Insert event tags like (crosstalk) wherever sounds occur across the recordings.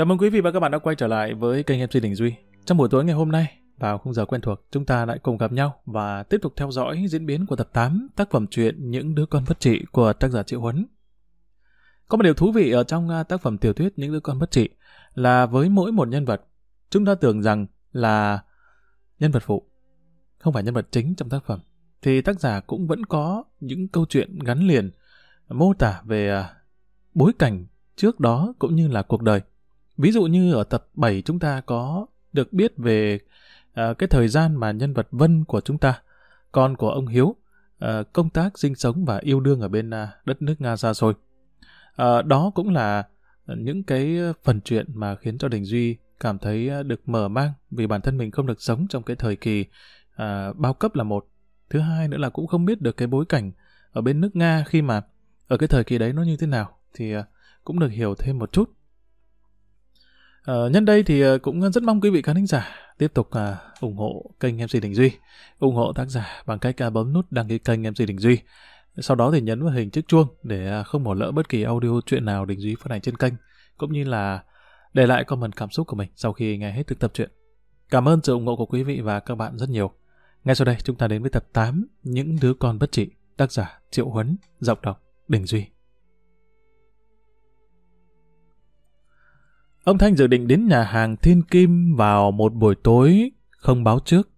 Chào mừng quý vị và các bạn đã quay trở lại với kênh MC Đình Duy. Trong buổi tối ngày hôm nay, vào khung giờ quen thuộc, chúng ta lại cùng gặp nhau và tiếp tục theo dõi diễn biến của tập 8 tác phẩm truyện Những đứa con bất trị của tác giả Triệu Huấn. Có một điều thú vị ở trong à, tác phẩm tiểu thuyết Những đứa con bất trị là với mỗi một nhân vật, chúng ta tưởng rằng là nhân vật phụ, không phải nhân vật chính trong tác phẩm, thì tác giả cũng vẫn có những câu chuyện gắn liền, mô tả về à, bối cảnh trước đó cũng như là cuộc đời. Ví dụ như ở tập 7 chúng ta có được biết về uh, cái thời gian mà nhân vật Vân của chúng ta, con của ông Hiếu, uh, công tác sinh sống và yêu đương ở bên uh, đất nước Nga xa xôi. Uh, đó cũng là những cái phần chuyện mà khiến cho Đình Duy cảm thấy được mở mang vì bản thân mình không được sống trong cái thời kỳ uh, bao cấp là một. Thứ hai nữa là cũng không biết được cái bối cảnh ở bên nước Nga khi mà ở cái thời kỳ đấy nó như thế nào thì uh, cũng được hiểu thêm một chút. À, nhân đây thì ờ, cũng rất mong quý vị khán thính giả tiếp tục à, ủng hộ kênh MC Đình Duy, ủng hộ tác giả bằng cách à, bấm nút đăng ký kênh MC Đình Duy. Sau đó thì nhấn vào hình chiếc chuông để à, không bỏ lỡ bất kỳ audio chuyện nào Đình Duy phát hành trên kênh, cũng như là để lại comment cảm xúc của mình sau khi nghe hết thực tập truyện. Cảm ơn sự ủng hộ của quý vị và các bạn rất nhiều. Ngay sau đây chúng ta đến với tập 8 Những đứa con bất trị, tác giả Triệu Huấn, giọng đọc Đình Duy. Ông Thanh dự định đến nhà hàng Thiên Kim vào một buổi tối, không báo trước.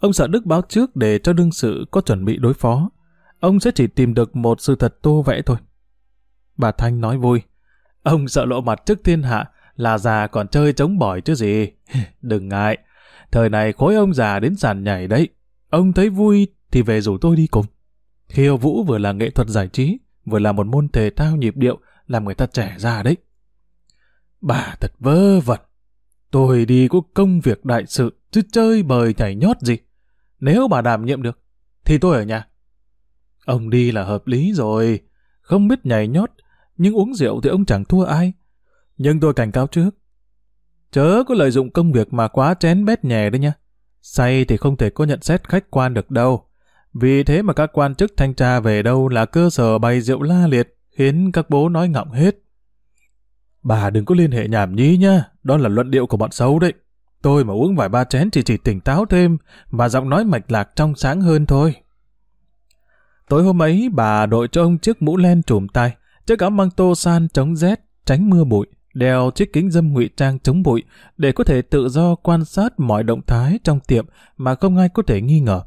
Ông sợ Đức báo trước để cho đương sự có chuẩn bị đối phó. Ông sẽ chỉ tìm được một sự thật tô vẽ thôi. Bà Thanh nói vui. Ông sợ lộ mặt trước thiên hạ là già còn chơi chống bỏi chứ gì. (laughs) Đừng ngại. Thời này khối ông già đến sàn nhảy đấy. Ông thấy vui thì về rủ tôi đi cùng. Khiêu vũ vừa là nghệ thuật giải trí, vừa là một môn thể thao nhịp điệu làm người ta trẻ ra đấy. Bà thật vơ vẩn. Tôi đi có công việc đại sự, chứ chơi bời nhảy nhót gì. Nếu bà đảm nhiệm được, thì tôi ở nhà. Ông đi là hợp lý rồi. Không biết nhảy nhót, nhưng uống rượu thì ông chẳng thua ai. Nhưng tôi cảnh cáo trước. Chớ có lợi dụng công việc mà quá chén bét nhè đấy nha. Say thì không thể có nhận xét khách quan được đâu. Vì thế mà các quan chức thanh tra về đâu là cơ sở bày rượu la liệt, khiến các bố nói ngọng hết. Bà đừng có liên hệ nhảm nhí nhá, đó là luận điệu của bọn xấu đấy. Tôi mà uống vài ba chén thì chỉ tỉnh táo thêm, và giọng nói mạch lạc trong sáng hơn thôi. Tối hôm ấy, bà đội cho ông chiếc mũ len trùm tay, chiếc áo măng tô san chống rét, tránh mưa bụi, đeo chiếc kính dâm ngụy trang chống bụi để có thể tự do quan sát mọi động thái trong tiệm mà không ai có thể nghi ngờ.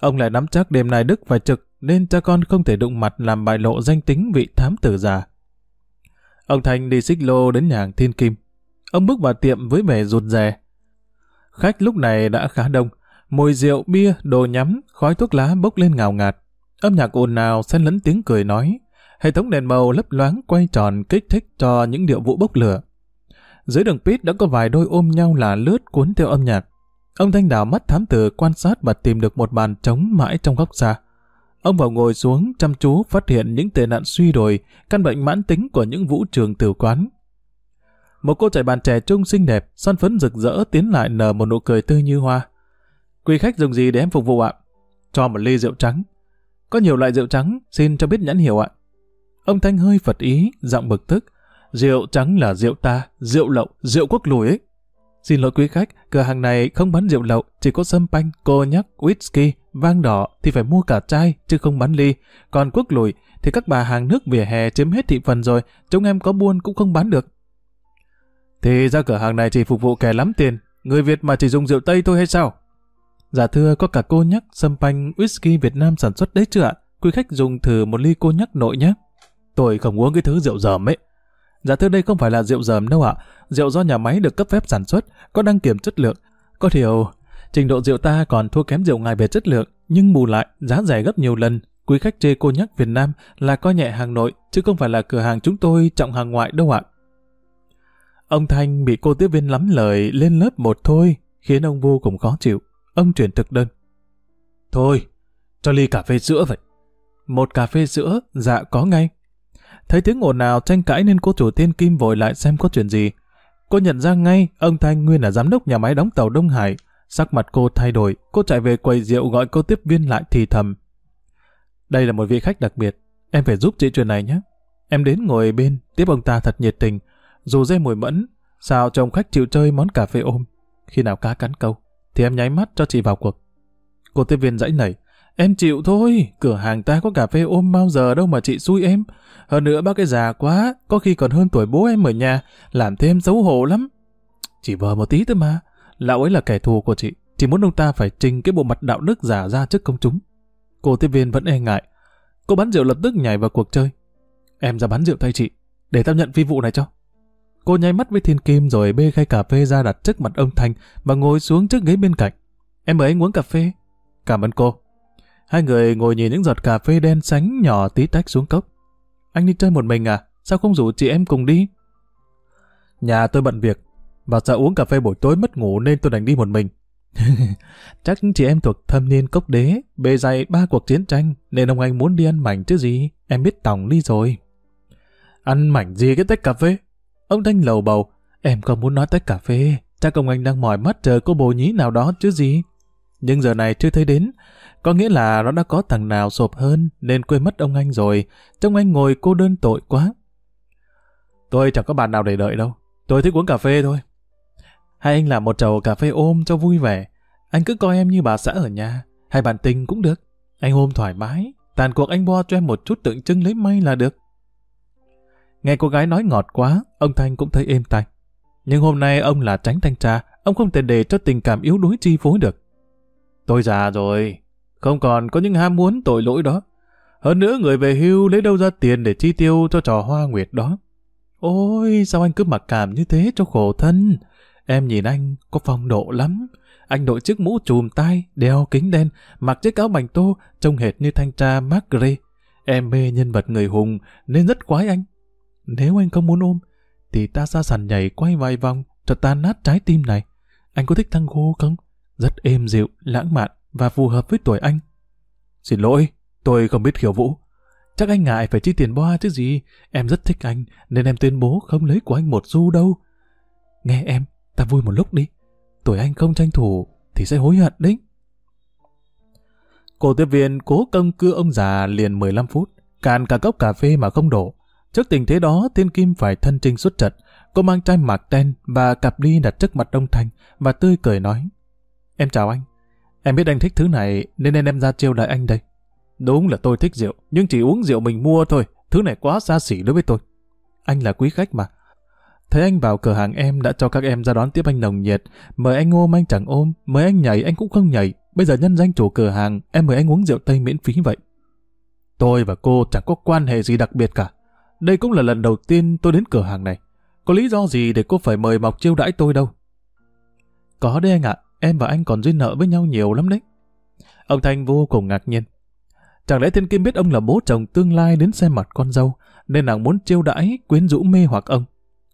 Ông lại nắm chắc đêm nay Đức phải trực nên cha con không thể đụng mặt làm bại lộ danh tính vị thám tử già. Ông Thanh đi xích lô đến nhà hàng Thiên Kim. Ông bước vào tiệm với vẻ rụt rè. Khách lúc này đã khá đông. Mùi rượu, bia, đồ nhắm, khói thuốc lá bốc lên ngào ngạt. Âm nhạc ồn ào xen lẫn tiếng cười nói. Hệ thống đèn màu lấp loáng quay tròn kích thích cho những điệu vũ bốc lửa. Dưới đường pit đã có vài đôi ôm nhau là lướt cuốn theo âm nhạc. Ông Thanh đảo mắt thám tử quan sát và tìm được một bàn trống mãi trong góc xa. Ông vào ngồi xuống chăm chú phát hiện những tệ nạn suy đồi, căn bệnh mãn tính của những vũ trường tử quán. Một cô chạy bàn trẻ trung xinh đẹp, son phấn rực rỡ tiến lại nở một nụ cười tươi như hoa. Quý khách dùng gì để em phục vụ ạ? Cho một ly rượu trắng. Có nhiều loại rượu trắng, xin cho biết nhãn hiệu ạ. Ông Thanh hơi phật ý, giọng bực tức. Rượu trắng là rượu ta, rượu lậu, rượu quốc lùi ấy. Xin lỗi quý khách, cửa hàng này không bán rượu lậu, chỉ có sâm panh, cô nhắc, whisky, vang đỏ thì phải mua cả chai, chứ không bán ly. Còn quốc lùi thì các bà hàng nước vỉa hè chiếm hết thị phần rồi, chúng em có buôn cũng không bán được. Thì ra cửa hàng này chỉ phục vụ kẻ lắm tiền, người Việt mà chỉ dùng rượu Tây thôi hay sao? Dạ thưa, có cả cô nhắc, sâm panh, whisky Việt Nam sản xuất đấy chưa ạ? Quý khách dùng thử một ly cô nhắc nội nhé. Tôi không uống cái thứ rượu dởm ấy. Dạ thưa đây không phải là rượu dởm đâu ạ. Rượu do nhà máy được cấp phép sản xuất, có đăng kiểm chất lượng. Có điều, trình độ rượu ta còn thua kém rượu ngài về chất lượng, nhưng bù lại, giá rẻ gấp nhiều lần. Quý khách chê cô nhắc Việt Nam là coi nhẹ hàng nội, chứ không phải là cửa hàng chúng tôi trọng hàng ngoại đâu ạ. Ông Thanh bị cô tiếp viên lắm lời lên lớp một thôi, khiến ông vô cùng khó chịu. Ông chuyển thực đơn. Thôi, cho ly cà phê sữa vậy. Một cà phê sữa, dạ có ngay. Thấy tiếng ồn nào tranh cãi nên cô chủ tiên Kim vội lại xem có chuyện gì. Cô nhận ra ngay ông Thanh nguyên là giám đốc nhà máy đóng tàu Đông Hải. Sắc mặt cô thay đổi, cô chạy về quầy rượu gọi cô tiếp viên lại thì thầm. Đây là một vị khách đặc biệt, em phải giúp chị chuyện này nhé. Em đến ngồi bên, tiếp ông ta thật nhiệt tình. dù dê mùi mẫn, sao chồng khách chịu chơi món cà phê ôm. Khi nào cá cắn câu, thì em nháy mắt cho chị vào cuộc. Cô tiếp viên dãy nảy, em chịu thôi, cửa hàng ta có cà phê ôm bao giờ đâu mà chị xui em. Hơn nữa bác cái già quá, có khi còn hơn tuổi bố em ở nhà, làm thêm xấu hổ lắm. Chỉ vờ một tí thôi mà, lão ấy là kẻ thù của chị, chỉ muốn ông ta phải trình cái bộ mặt đạo đức giả ra trước công chúng. Cô tiếp viên vẫn e ngại. Cô bán rượu lập tức nhảy vào cuộc chơi. Em ra bán rượu thay chị, để tao nhận phi vụ này cho. Cô nháy mắt với thiên kim rồi bê khay cà phê ra đặt trước mặt ông Thanh và ngồi xuống trước ghế bên cạnh. Em mời anh uống cà phê. Cảm ơn cô. Hai người ngồi nhìn những giọt cà phê đen sánh nhỏ tí tách xuống cốc. Anh đi chơi một mình à? Sao không rủ chị em cùng đi? Nhà tôi bận việc, và sợ uống cà phê buổi tối mất ngủ nên tôi đành đi một mình. (laughs) Chắc chị em thuộc thâm niên cốc đế, bề dày ba cuộc chiến tranh, nên ông anh muốn đi ăn mảnh chứ gì, em biết tòng ly rồi. Ăn mảnh gì cái tách cà phê? Ông Thanh lầu bầu, em không muốn nói tách cà phê, chắc ông anh đang mỏi mắt chờ cô bồ nhí nào đó chứ gì. Nhưng giờ này chưa thấy đến, có nghĩa là nó đã có thằng nào sộp hơn nên quên mất ông anh rồi, trông anh ngồi cô đơn tội quá. Tôi chẳng có bạn nào để đợi đâu, tôi thích uống cà phê thôi. Hay anh làm một chầu cà phê ôm cho vui vẻ, anh cứ coi em như bà xã ở nhà, hay bạn tình cũng được. Anh ôm thoải mái, tàn cuộc anh bo cho em một chút tượng trưng lấy may là được. Nghe cô gái nói ngọt quá, ông Thanh cũng thấy êm tai. Nhưng hôm nay ông là tránh thanh tra, ông không thể để cho tình cảm yếu đuối chi phối được. Tôi già rồi, không còn có những ham muốn tội lỗi đó. Hơn nữa người về hưu lấy đâu ra tiền để chi tiêu cho trò hoa nguyệt đó. Ôi, sao anh cứ mặc cảm như thế cho khổ thân. Em nhìn anh có phong độ lắm. Anh đội chiếc mũ trùm tai, đeo kính đen, mặc chiếc áo bành tô, trông hệt như thanh tra Mark Gray. Em mê nhân vật người hùng, nên rất quái anh. Nếu anh không muốn ôm, thì ta ra sàn nhảy quay vài vòng cho tan nát trái tim này. Anh có thích thăng tango không? Rất êm dịu, lãng mạn và phù hợp với tuổi anh. Xin lỗi, tôi không biết khiêu vũ. Chắc anh ngại phải chi tiền boa chứ gì. Em rất thích anh, nên em tuyên bố không lấy của anh một xu đâu. Nghe em, ta vui một lúc đi. Tuổi anh không tranh thủ, thì sẽ hối hận đấy. Cô tiếp viên cố công cưa ông già liền 15 phút, cạn cả cốc cà phê mà không đổ. Trước tình thế đó, Tiên Kim phải thân trinh xuất trận. Cô mang chai mạc ten và cặp ly đặt trước mặt Đông Thành và tươi cười nói. Em chào anh. Em biết anh thích thứ này nên em đem ra chiêu đại anh đây. Đúng là tôi thích rượu, nhưng chỉ uống rượu mình mua thôi. Thứ này quá xa xỉ đối với tôi. Anh là quý khách mà. Thấy anh vào cửa hàng em đã cho các em ra đón tiếp anh nồng nhiệt. Mời anh ôm anh chẳng ôm, mời anh nhảy anh cũng không nhảy. Bây giờ nhân danh chủ cửa hàng, em mời anh uống rượu Tây miễn phí vậy. Tôi và cô chẳng có quan hệ gì đặc biệt cả. Đây cũng là lần đầu tiên tôi đến cửa hàng này. Có lý do gì để cô phải mời mọc chiêu đãi tôi đâu? Có đấy anh ạ, em và anh còn duyên nợ với nhau nhiều lắm đấy. Ông Thanh vô cùng ngạc nhiên. Chẳng lẽ Thiên Kim biết ông là bố chồng tương lai đến xem mặt con dâu, nên nàng muốn chiêu đãi, quyến rũ mê hoặc ông.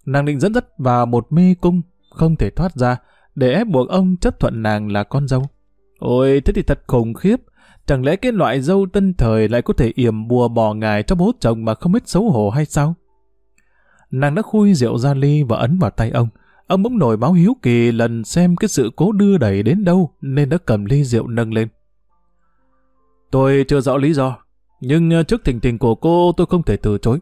Nàng định dẫn dắt vào một mê cung, không thể thoát ra, để ép buộc ông chấp thuận nàng là con dâu. Ôi, thế thì thật khủng khiếp. Chẳng lẽ cái loại dâu tân thời lại có thể yểm bùa bỏ ngài cho bố chồng mà không biết xấu hổ hay sao? Nàng đã khui rượu ra ly và ấn vào tay ông. Ông bỗng nổi báo hiếu kỳ lần xem cái sự cố đưa đẩy đến đâu nên đã cầm ly rượu nâng lên. Tôi chưa rõ lý do, nhưng ờ, trước tình tình của cô tôi không thể từ chối.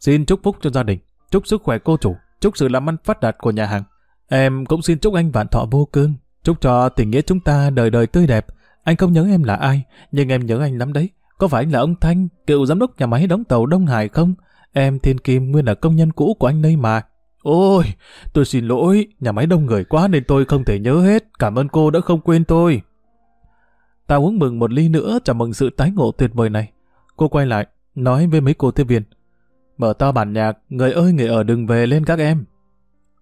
Xin chúc phúc cho gia đình, chúc sức khỏe cô chủ, chúc sự làm ăn phát đạt của nhà hàng. Em cũng xin chúc anh vạn thọ vô cương, chúc cho tình nghĩa chúng ta đời đời tươi đẹp. Anh không nhớ em là ai, nhưng em nhớ anh lắm đấy. Có phải anh là ông Thanh, cựu giám đốc nhà máy đóng tàu Đông Hải không? Em Thiên Kim nguyên là công nhân cũ của anh đây mà. Ôi, tôi xin lỗi, nhà máy đông người quá nên tôi không thể nhớ hết. Cảm ơn cô đã không quên tôi. Ta uống mừng một ly nữa chào mừng sự tái ngộ tuyệt vời này. Cô quay lại, nói với mấy cô tiếp viên. Mở to bản nhạc, người ơi người ở đừng về lên các em.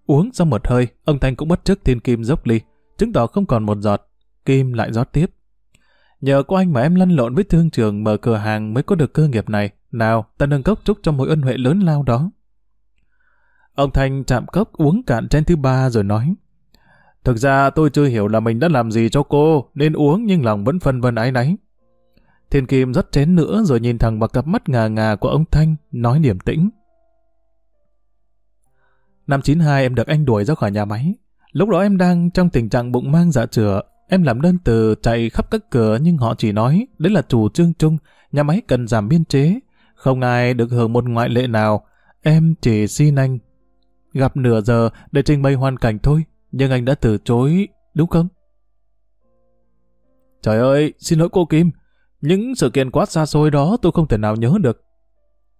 Uống xong một hơi, ông Thanh cũng bất chức thiên kim dốc ly, chứng tỏ không còn một giọt. Kim lại rót tiếp. Nhờ có anh mà em lăn lộn với thương trường mở cửa hàng mới có được cơ nghiệp này. Nào, ta nâng cốc chúc cho mối ân huệ lớn lao đó. Ông Thanh chạm cốc uống cạn chén thứ ba rồi nói. Thực ra tôi chưa hiểu là mình đã làm gì cho cô, nên uống nhưng lòng vẫn phân vân ái náy. Thiên Kim rất chén nữa rồi nhìn thẳng vào cặp mắt ngà ngà của ông Thanh, nói điềm tĩnh. Năm 92 em được anh đuổi ra khỏi nhà máy. Lúc đó em đang trong tình trạng bụng mang dạ chữa. Em làm đơn từ chạy khắp các cửa nhưng họ chỉ nói đấy là chủ trương chung, nhà máy cần giảm biên chế. Không ai được hưởng một ngoại lệ nào. Em chỉ xin anh gặp nửa giờ để trình bày hoàn cảnh thôi, nhưng anh đã từ chối, đúng không? Trời ơi, xin lỗi cô Kim, những sự kiện quá xa xôi đó tôi không thể nào nhớ được.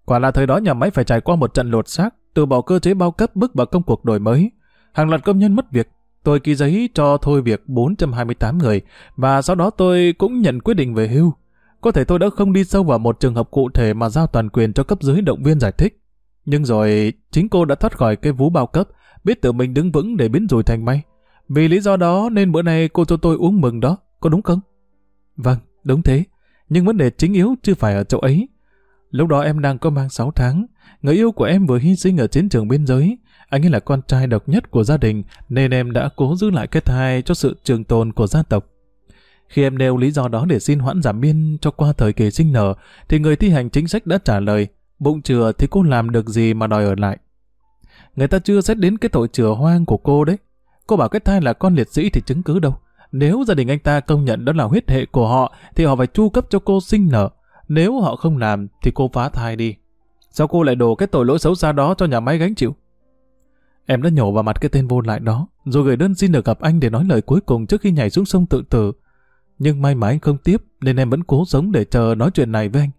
Quả là thời đó nhà máy phải trải qua một trận lột xác, từ bỏ cơ chế bao cấp bước vào công cuộc đổi mới. Hàng loạt công nhân mất việc, tôi ký giấy cho thôi việc 428 người, và sau đó tôi cũng nhận quyết định về hưu. Có thể tôi đã không đi sâu vào một trường hợp cụ thể mà giao toàn quyền cho cấp dưới động viên giải thích. Nhưng rồi, chính cô đã thoát khỏi cái vú bao cấp, biết tự mình đứng vững để biến rủi thành may. Vì lý do đó nên bữa nay cô cho tôi uống mừng đó, có đúng không? Vâng, đúng thế. Nhưng vấn đề chính yếu chưa phải ở chỗ ấy. Lúc đó em đang có mang 6 tháng, người yêu của em vừa hy sinh ở chiến trường biên giới. Anh ấy là con trai độc nhất của gia đình, nên em đã cố giữ lại cái thai cho sự trường tồn của gia tộc. Khi em nêu lý do đó để xin hoãn giảm biên cho qua thời kỳ sinh nở, thì người thi hành chính sách đã trả lời, bụng chừa thì cô làm được gì mà đòi ở lại. Người ta chưa xét đến cái tội chừa hoang của cô đấy. Cô bảo cái thai là con liệt sĩ thì chứng cứ đâu. Nếu gia đình anh ta công nhận đó là huyết hệ của họ, thì họ phải chu cấp cho cô sinh nở. Nếu họ không làm, thì cô phá thai đi. Sao cô lại đổ cái tội lỗi xấu xa đó cho nhà máy gánh chịu? Em đã nhổ vào mặt cái tên vô lại đó, rồi gửi đơn xin được gặp anh để nói lời cuối cùng trước khi nhảy xuống sông tự tử. Nhưng may mà anh không tiếp, nên em vẫn cố sống để chờ nói chuyện này với anh.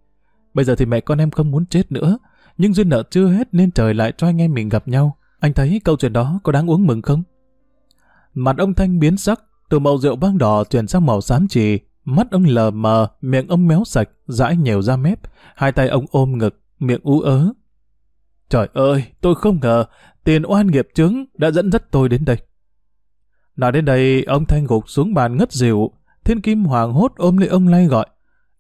Bây giờ thì mẹ con em không muốn chết nữa, nhưng duyên nợ chưa hết nên trời lại cho anh em mình gặp nhau. Anh thấy câu chuyện đó có đáng uống mừng không? Mặt ông Thanh biến sắc, từ màu rượu vang đỏ chuyển sang màu xám trì mắt ông lờ mờ, miệng ông méo sạch, dãi nhèo ra mép, hai tay ông ôm ngực, miệng ú ớ. Trời ơi, tôi không ngờ, tiền oan nghiệp chứng đã dẫn dắt tôi đến đây. Nói đến đây, ông Thanh gục xuống bàn ngất dịu, Thiên Kim hoàng hốt ôm lấy ông lay gọi.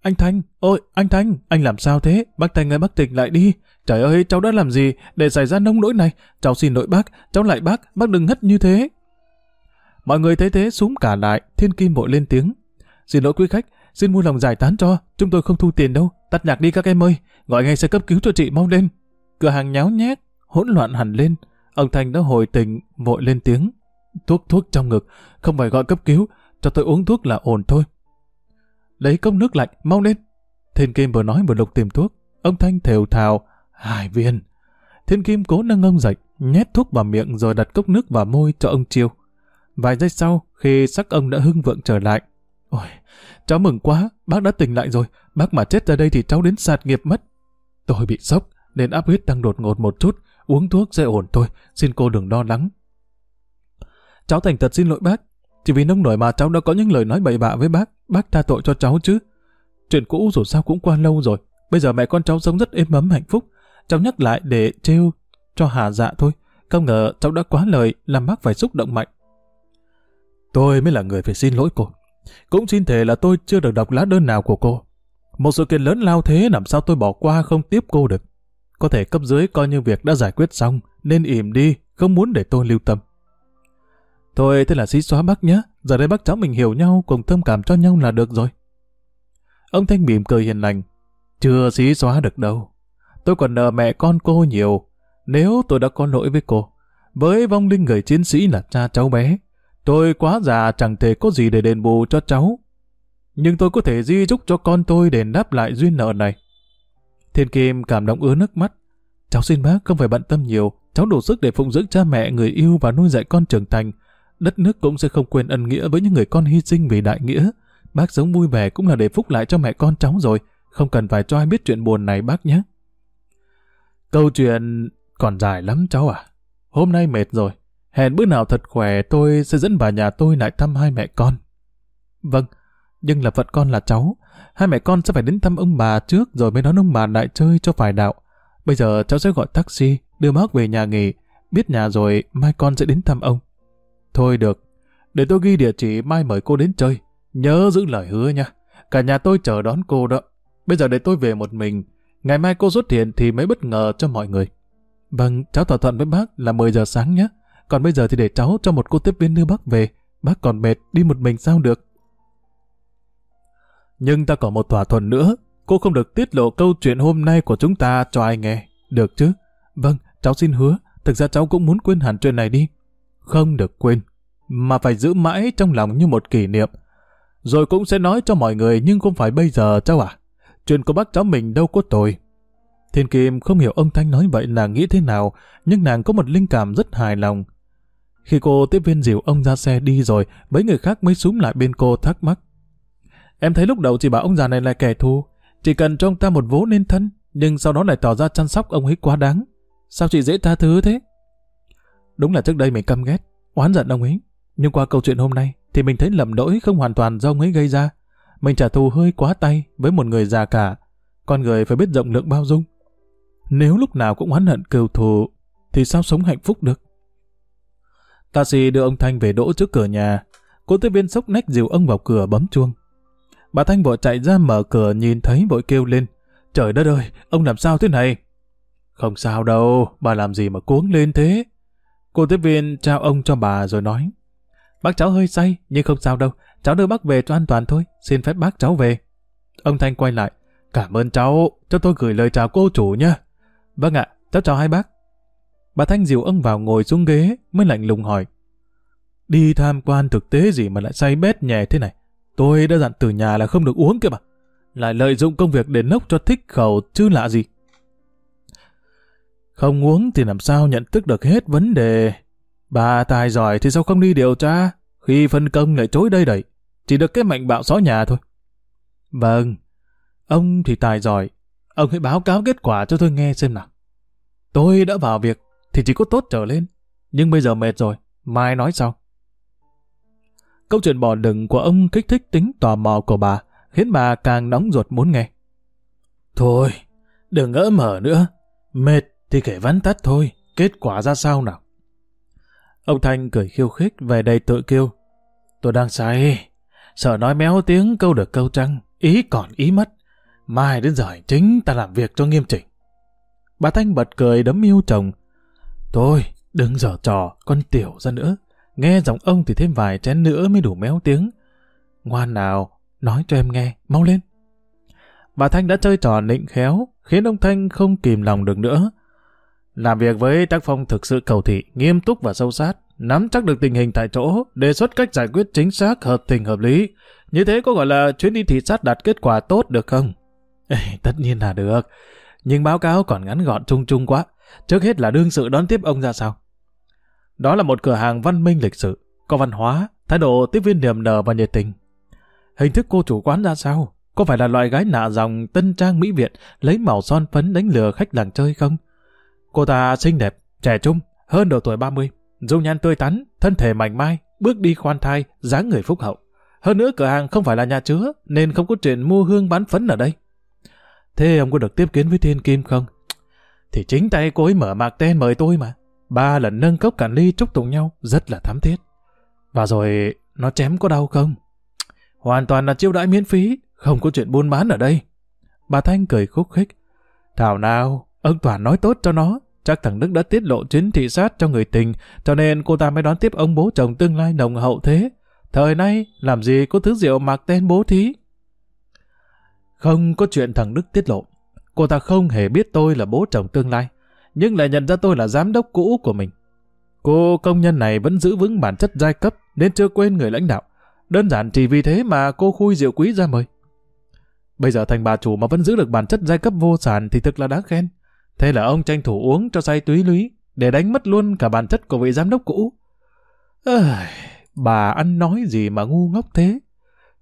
Anh Thanh, ôi, anh Thanh, anh làm sao thế? Bác Thanh ơi bác tỉnh lại đi. Trời ơi, cháu đã làm gì để xảy ra nông nỗi này? Cháu xin lỗi bác, cháu lại bác, bác đừng ngất như thế. Mọi người thấy thế súng cả lại, Thiên Kim vội lên tiếng. Xin lỗi quý khách, xin mua lòng giải tán cho, chúng tôi không thu tiền đâu. Tắt nhạc đi các em ơi, gọi ngay xe cấp cứu cho chị mau lên. Cửa hàng nháo nhét, hỗn loạn hẳn lên. Ông Thanh đã hồi tình, vội lên tiếng. Thuốc thuốc trong ngực, không phải gọi cấp cứu, cho tôi uống thuốc là ổn thôi. Lấy cốc nước lạnh, mau lên. Thiên Kim vừa nói vừa lục tìm thuốc. Ông Thanh thều thào, hai viên. Thiên Kim cố nâng ông dậy, nhét thuốc vào miệng rồi đặt cốc nước vào môi cho ông chiêu. Vài giây sau, khi sắc ông đã hưng vượng trở lại. Ôi, cháu mừng quá, bác đã tỉnh lại rồi. Bác mà chết ra đây thì cháu đến sạt nghiệp mất. Tôi bị sốc, nên áp huyết tăng đột ngột một chút. Uống thuốc sẽ ổn thôi, xin cô đừng lo lắng. Cháu thành thật xin lỗi bác. Chỉ vì nông nổi mà cháu đã có những lời nói bậy bạ với bác. Bác tha tội cho cháu chứ. Chuyện cũ dù sao cũng qua lâu rồi. Bây giờ mẹ con cháu sống rất êm ấm hạnh phúc. Cháu nhắc lại để trêu cho hà dạ thôi. Không ngờ cháu đã quá lời làm bác phải xúc động mạnh. Tôi mới là người phải xin lỗi cô. Cũng xin thề là tôi chưa được đọc lá đơn nào của cô. Một sự kiện lớn lao thế làm sao tôi bỏ qua không tiếp cô được. Có thể cấp dưới coi như việc đã giải quyết xong, nên ỉm đi, không muốn để tôi lưu tâm. Thôi thế là xí xóa bác nhé, giờ đây bác cháu mình hiểu nhau cùng tâm cảm cho nhau là được rồi. Ông Thanh mỉm cười hiền lành. Chưa xí xóa được đâu. Tôi còn nợ mẹ con cô nhiều. Nếu tôi đã có lỗi với cô, với vong linh người chiến sĩ là cha cháu bé, tôi quá già chẳng thể có gì để đền bù cho cháu. Nhưng tôi có thể di chúc cho con tôi đền đáp lại duyên nợ này. Thiên Kim cảm động ứa nước mắt. Cháu xin bác không phải bận tâm nhiều, cháu đủ sức để phụng dưỡng cha mẹ, người yêu và nuôi dạy con trưởng thành. Đất nước cũng sẽ không quên ân nghĩa với những người con hy sinh vì đại nghĩa. Bác sống vui vẻ cũng là để phúc lại cho mẹ con cháu rồi, không cần phải cho ai biết chuyện buồn này bác nhé. Câu chuyện còn dài lắm cháu à. Hôm nay mệt rồi, hẹn bữa nào thật khỏe tôi sẽ dẫn bà nhà tôi lại thăm hai mẹ con. Vâng, nhưng là phận con là cháu, hai mẹ con sẽ phải đến thăm ông bà trước rồi mới đón ông bà lại chơi cho phải đạo. Bây giờ cháu sẽ gọi taxi, đưa bác về nhà nghỉ, biết nhà rồi mai con sẽ đến thăm ông. Thôi được, để tôi ghi địa chỉ mai mời cô đến chơi. Nhớ giữ lời hứa nha. Cả nhà tôi chờ đón cô đó. Bây giờ để tôi về một mình. Ngày mai cô xuất hiện thì mới bất ngờ cho mọi người. Vâng, cháu thỏa thuận với bác là 10 giờ sáng nhé. Còn bây giờ thì để cháu cho một cô tiếp viên đưa bác về. Bác còn mệt, đi một mình sao được. Nhưng ta có một thỏa thuận nữa. Cô không được tiết lộ câu chuyện hôm nay của chúng ta cho ai nghe. Được chứ? Vâng, cháu xin hứa. Thực ra cháu cũng muốn quên hẳn chuyện này đi. Không được quên. Mà phải giữ mãi trong lòng như một kỷ niệm. Rồi cũng sẽ nói cho mọi người nhưng không phải bây giờ cháu à. Chuyện của bác cháu mình đâu có tồi. Thiên Kim không hiểu ông Thanh nói vậy là nghĩ thế nào, nhưng nàng có một linh cảm rất hài lòng. Khi cô tiếp viên dìu ông ra xe đi rồi, mấy người khác mới súm lại bên cô thắc mắc. Em thấy lúc đầu chỉ bảo ông già này là kẻ thù, chỉ cần cho ông ta một vố nên thân, nhưng sau đó lại tỏ ra chăm sóc ông ấy quá đáng. Sao chị dễ tha thứ thế? Đúng là trước đây mình căm ghét, oán giận ông ấy. Nhưng qua câu chuyện hôm nay, thì mình thấy lầm lỗi không hoàn toàn do ông ấy gây ra. Mình trả thù hơi quá tay với một người già cả. Con người phải biết rộng lượng bao dung. Nếu lúc nào cũng oán hận cừu thù, thì sao sống hạnh phúc được? Taxi đưa ông Thanh về đỗ trước cửa nhà. Cô tiếp viên sốc nách dìu ông vào cửa bấm chuông. Bà Thanh vội chạy ra mở cửa nhìn thấy vội kêu lên. Trời đất ơi, ông làm sao thế này? Không sao đâu, bà làm gì mà cuống lên thế? Cô tiếp viên trao ông cho bà rồi nói. Bác cháu hơi say, nhưng không sao đâu. Cháu đưa bác về cho an toàn thôi, xin phép bác cháu về. Ông Thanh quay lại. Cảm ơn cháu, cho tôi gửi lời chào cô chủ nha. Vâng ạ, cháu chào hai bác. Bà Thanh dìu ông vào ngồi xuống ghế, mới lạnh lùng hỏi. Đi tham quan thực tế gì mà lại say bét nhẹ thế này? Tôi đã dặn từ nhà là không được uống kia mà. Lại lợi dụng công việc để nốc cho thích khẩu chứ lạ gì. Không uống thì làm sao nhận thức được hết vấn đề. Bà tài giỏi thì sao không đi điều tra, khi phân công lại chối đây đẩy. Chỉ được cái mạnh bạo xó nhà thôi. Vâng, ông thì tài giỏi. Ông hãy báo cáo kết quả cho tôi nghe xem nào. Tôi đã vào việc thì chỉ có tốt trở lên. Nhưng bây giờ mệt rồi, mai nói sau. Câu chuyện bỏ đừng của ông kích thích tính tò mò của bà, khiến bà càng nóng ruột muốn nghe. Thôi, đừng ngỡ mở nữa. Mệt thì kể vắn tắt thôi, kết quả ra sao nào? Ông Thanh cười khiêu khích về đầy tự kêu. Tôi đang say, sợ nói méo tiếng câu được câu trăng, ý còn ý mất. Mai đến giờ hành chính ta làm việc cho nghiêm chỉnh. Bà Thanh bật cười đấm yêu chồng. Thôi, đừng dở trò, con tiểu ra nữa. Nghe giọng ông thì thêm vài chén nữa mới đủ méo tiếng. Ngoan nào, nói cho em nghe, mau lên. Bà Thanh đã chơi trò nịnh khéo, khiến ông Thanh không kìm lòng được nữa. Làm việc với tác phong thực sự cầu thị, nghiêm túc và sâu sát, nắm chắc được tình hình tại chỗ, đề xuất cách giải quyết chính xác, hợp tình hợp lý. Như thế có gọi là chuyến đi thị sát đạt kết quả tốt được không? (laughs) Ê, tất nhiên là được, nhưng báo cáo còn ngắn gọn chung chung quá. Trước hết là đương sự đón tiếp ông ra sao? Đó là một cửa hàng văn minh lịch sự, có văn hóa, thái độ tiếp viên niềm nở và nhiệt tình. Hình thức cô chủ quán ra sao? Có phải là loại gái nạ dòng tân trang mỹ viện lấy màu son phấn đánh lừa khách làng chơi không? Cô ta xinh đẹp, trẻ trung, hơn độ tuổi 30, dung nhan tươi tắn, thân thể mảnh mai, bước đi khoan thai, dáng người phúc hậu. Hơn nữa cửa hàng không phải là nhà chứa, nên không có chuyện mua hương bán phấn ở đây. Thế ông có được tiếp kiến với Thiên Kim không? Thì chính tay cô ấy mở mạc tên mời tôi mà. Ba lần nâng cốc cạn ly chúc tụng nhau, rất là thắm thiết. Và rồi, nó chém có đau không? Hoàn toàn là chiêu đãi miễn phí, không có chuyện buôn bán ở đây. Bà Thanh cười khúc khích. Thảo nào, ông Toàn nói tốt cho nó. Chắc thằng Đức đã tiết lộ chuyến thị sát cho người tình, cho nên cô ta mới đón tiếp ông bố chồng tương lai nồng hậu thế. Thời nay, làm gì có thứ rượu mặc tên bố thí. Không có chuyện thằng Đức tiết lộ. Cô ta không hề biết tôi là bố chồng tương lai, nhưng lại nhận ra tôi là giám đốc cũ của mình. Cô công nhân này vẫn giữ vững bản chất giai cấp nên chưa quên người lãnh đạo. Đơn giản chỉ vì thế mà cô khui rượu quý ra mời. Bây giờ thành bà chủ mà vẫn giữ được bản chất giai cấp vô sản thì thực là đáng khen. Thế là ông tranh thủ uống cho say túy lúy để đánh mất luôn cả bản chất của vị giám đốc cũ. À, bà ăn nói gì mà ngu ngốc thế?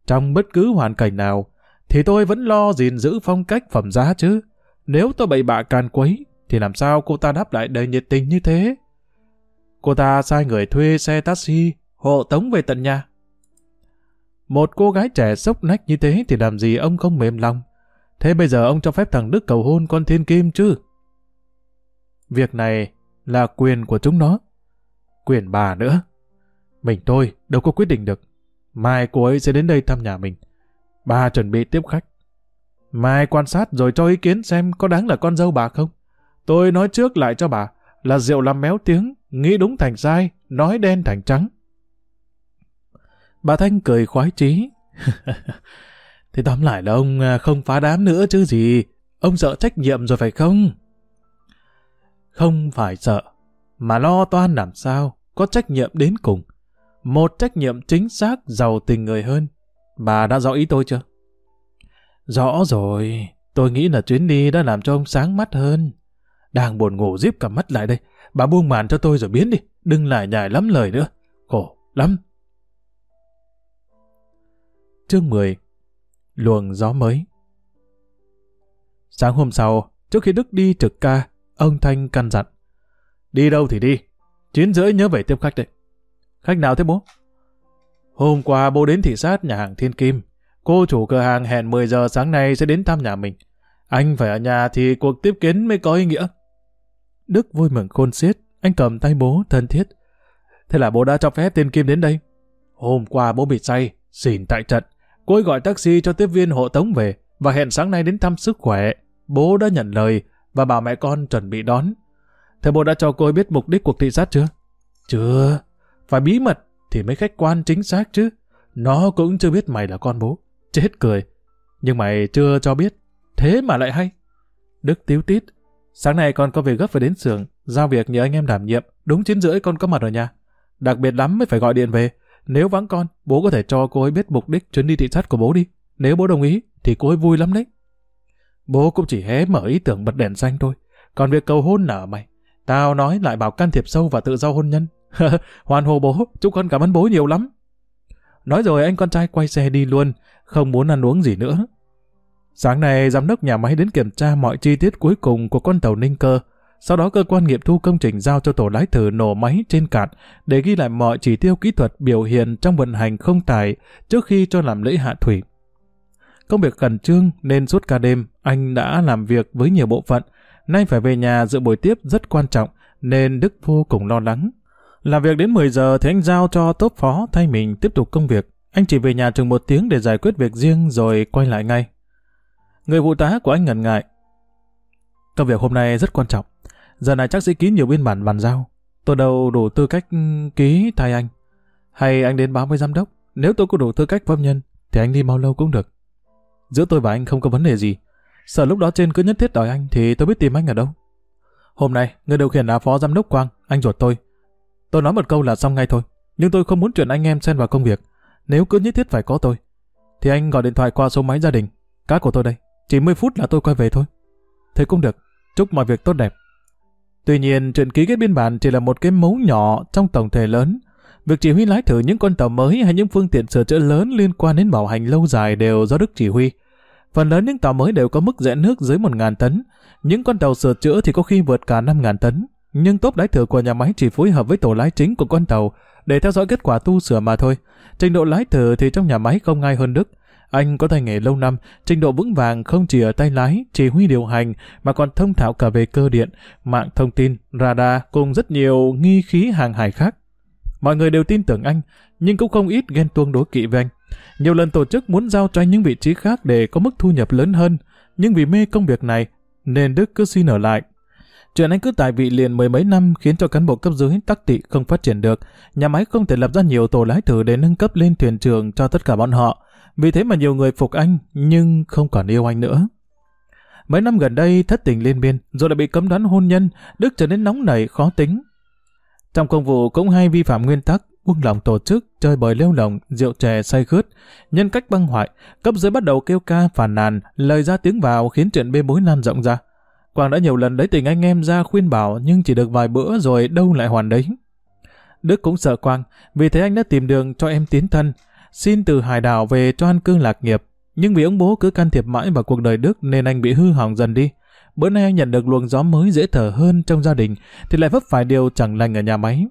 Trong bất cứ hoàn cảnh nào, thì tôi vẫn lo gìn giữ phong cách phẩm giá chứ. Nếu tôi bậy bạ can quấy, thì làm sao cô ta đáp lại đầy nhiệt tình như thế? Cô ta sai người thuê xe taxi, hộ tống về tận nhà. Một cô gái trẻ sốc nách như thế thì làm gì ông không mềm lòng. Thế bây giờ ông cho phép thằng Đức cầu hôn con thiên kim chứ? Việc này là quyền của chúng nó. Quyền bà nữa. Mình tôi đâu có quyết định được. Mai cô ấy sẽ đến đây thăm nhà mình. Bà chuẩn bị tiếp khách. Mai quan sát rồi cho ý kiến xem có đáng là con dâu bà không. Tôi nói trước lại cho bà là rượu làm méo tiếng, nghĩ đúng thành sai, nói đen thành trắng. Bà Thanh cười khoái chí. (laughs) Thế tóm lại là ông à, không phá đám nữa chứ gì. Ông sợ trách nhiệm rồi phải không? Không phải sợ, mà lo toan làm sao, có trách nhiệm đến cùng. Một trách nhiệm chính xác giàu tình người hơn. Bà đã rõ ý tôi chưa? Rõ rồi, Tôi nghĩ là chuyến đi đã làm cho ông sáng mắt hơn. Đang buồn ngủ díp cầm mắt lại đây. Bà buông màn cho tôi rồi biến đi. Đừng lại nhải lắm lời nữa. Khổ lắm. Chương 10 Luồng gió mới Sáng hôm sau, trước khi Đức đi trực ca, ông Thanh căn dặn. Đi đâu thì đi. Chín rưỡi nhớ về tiếp khách đấy. Khách nào thế bố? Hôm qua bố đến thị sát nhà hàng Thiên Kim. Cô chủ cửa hàng hẹn 10 giờ sáng nay sẽ đến thăm nhà mình. Anh phải ở nhà thì cuộc tiếp kiến mới có ý nghĩa. Đức vui mừng khôn xiết, anh cầm tay bố thân thiết. Thế là bố đã cho phép Thiên Kim đến đây. Hôm qua bố bị say, xỉn tại trận. Cô ấy gọi taxi cho tiếp viên hộ tống về và hẹn sáng nay đến thăm sức khỏe. Bố đã nhận lời và bảo mẹ con chuẩn bị đón. Thầy bố đã cho cô ấy biết mục đích cuộc thị sát chưa? Chưa. Phải bí mật thì mới khách quan chính xác chứ. Nó cũng chưa biết mày là con bố. Chết cười. Nhưng mày chưa cho biết. Thế mà lại hay. Đức tiếu tít. Sáng nay con có việc gấp phải đến xưởng, giao việc nhờ anh em đảm nhiệm. Đúng chín rưỡi con có mặt ở nhà. Đặc biệt lắm mới phải gọi điện về. Nếu vắng con, bố có thể cho cô ấy biết mục đích chuyến đi thị sát của bố đi. Nếu bố đồng ý, thì cô ấy vui lắm đấy. Bố cũng chỉ hé mở ý tưởng bật đèn xanh thôi. Còn việc cầu hôn nở mày. Tao nói lại bảo can thiệp sâu và tự do hôn nhân. (laughs) Hoàn hồ bố, chúc con cảm ơn bố nhiều lắm. Nói rồi anh con trai quay xe đi luôn, không muốn ăn uống gì nữa. Sáng nay, giám đốc nhà máy đến kiểm tra mọi chi tiết cuối cùng của con tàu Ninh Cơ. Sau đó cơ quan nghiệm thu công trình giao cho tổ lái thử nổ máy trên cạn để ghi lại mọi chỉ tiêu kỹ thuật biểu hiện trong vận hành không tải trước khi cho làm lễ hạ thủy. Công việc khẩn trương nên suốt cả đêm anh đã làm việc với nhiều bộ phận. Nay phải về nhà dự buổi tiếp rất quan trọng nên Đức vô cùng lo lắng. Làm việc đến 10 giờ thì anh giao cho tốp phó thay mình tiếp tục công việc. Anh chỉ về nhà chừng một tiếng để giải quyết việc riêng rồi quay lại ngay. Người phụ tá của anh ngần ngại. Công việc hôm nay rất quan trọng. Giờ này chắc sẽ ký nhiều biên bản bàn giao. Tôi đâu đủ tư cách ừ, ký thay anh. Hay anh đến báo với giám đốc. Nếu tôi có đủ tư cách pháp nhân thì anh đi bao lâu cũng được. Giữa tôi và anh không có vấn đề gì. Sợ lúc đó trên cứ nhất thiết đòi anh thì tôi biết tìm anh ở đâu. Hôm nay, người điều khiển là phó giám đốc Quang, anh ruột tôi. Tôi nói một câu là xong ngay thôi. Nhưng tôi không muốn chuyện anh em xen vào công việc. Nếu cứ nhất thiết phải có tôi, thì anh gọi điện thoại qua số máy gia đình. Cá của tôi đây. Chỉ 10 phút là tôi quay về thôi. Thế cũng được. Chúc mọi việc tốt đẹp. Tuy nhiên, chuyện ký kết biên bản chỉ là một cái mấu nhỏ trong tổng thể lớn. Việc chỉ huy lái thử những con tàu mới hay những phương tiện sửa chữa lớn liên quan đến bảo hành lâu dài đều do Đức chỉ huy. Phần lớn những tàu mới đều có mức rẽ nước dưới 1.000 tấn. Những con tàu sửa chữa thì có khi vượt cả 5.000 tấn. Nhưng tốp lái thử của nhà máy chỉ phối hợp với tổ lái chính của con tàu để theo dõi kết quả tu sửa mà thôi. Trình độ lái thử thì trong nhà máy không ai hơn Đức. Anh có tay nghề lâu năm, trình độ vững vàng không chỉ ở tay lái, chỉ huy điều hành, mà còn thông thạo cả về cơ điện, mạng thông tin, radar cùng rất nhiều nghi khí hàng hải khác. Mọi người đều tin tưởng anh, nhưng cũng không ít ghen tuông đối kỵ với anh. Nhiều lần tổ chức muốn giao cho anh những vị trí khác để có mức thu nhập lớn hơn, nhưng vì mê công việc này, nên Đức cứ xin ở lại. Chuyện anh cứ tại vị liền mười mấy năm khiến cho cán bộ cấp dưới tắc tị không phát triển được. Nhà máy không thể lập ra nhiều tổ lái thử để nâng cấp lên thuyền trưởng cho tất cả bọn họ. Vì thế mà nhiều người phục anh, nhưng không còn yêu anh nữa. Mấy năm gần đây thất tình liên biên, rồi lại bị cấm đoán hôn nhân, Đức trở nên nóng nảy, khó tính. Trong công vụ cũng hay vi phạm nguyên tắc, buông lòng tổ chức, chơi bời lêu lồng, rượu chè say khướt, nhân cách băng hoại, cấp dưới bắt đầu kêu ca phản nàn, lời ra tiếng vào khiến chuyện bê bối lan rộng ra. Quang đã nhiều lần lấy tình anh em ra khuyên bảo nhưng chỉ được vài bữa rồi đâu lại hoàn đấy. Đức cũng sợ Quang, vì thế anh đã tìm đường cho em tiến thân, xin từ hải đảo về cho an cương lạc nghiệp. Nhưng vì ông bố cứ can thiệp mãi vào cuộc đời Đức nên anh bị hư hỏng dần đi. Bữa nay anh nhận được luồng gió mới dễ thở hơn trong gia đình thì lại vấp phải điều chẳng lành ở nhà máy.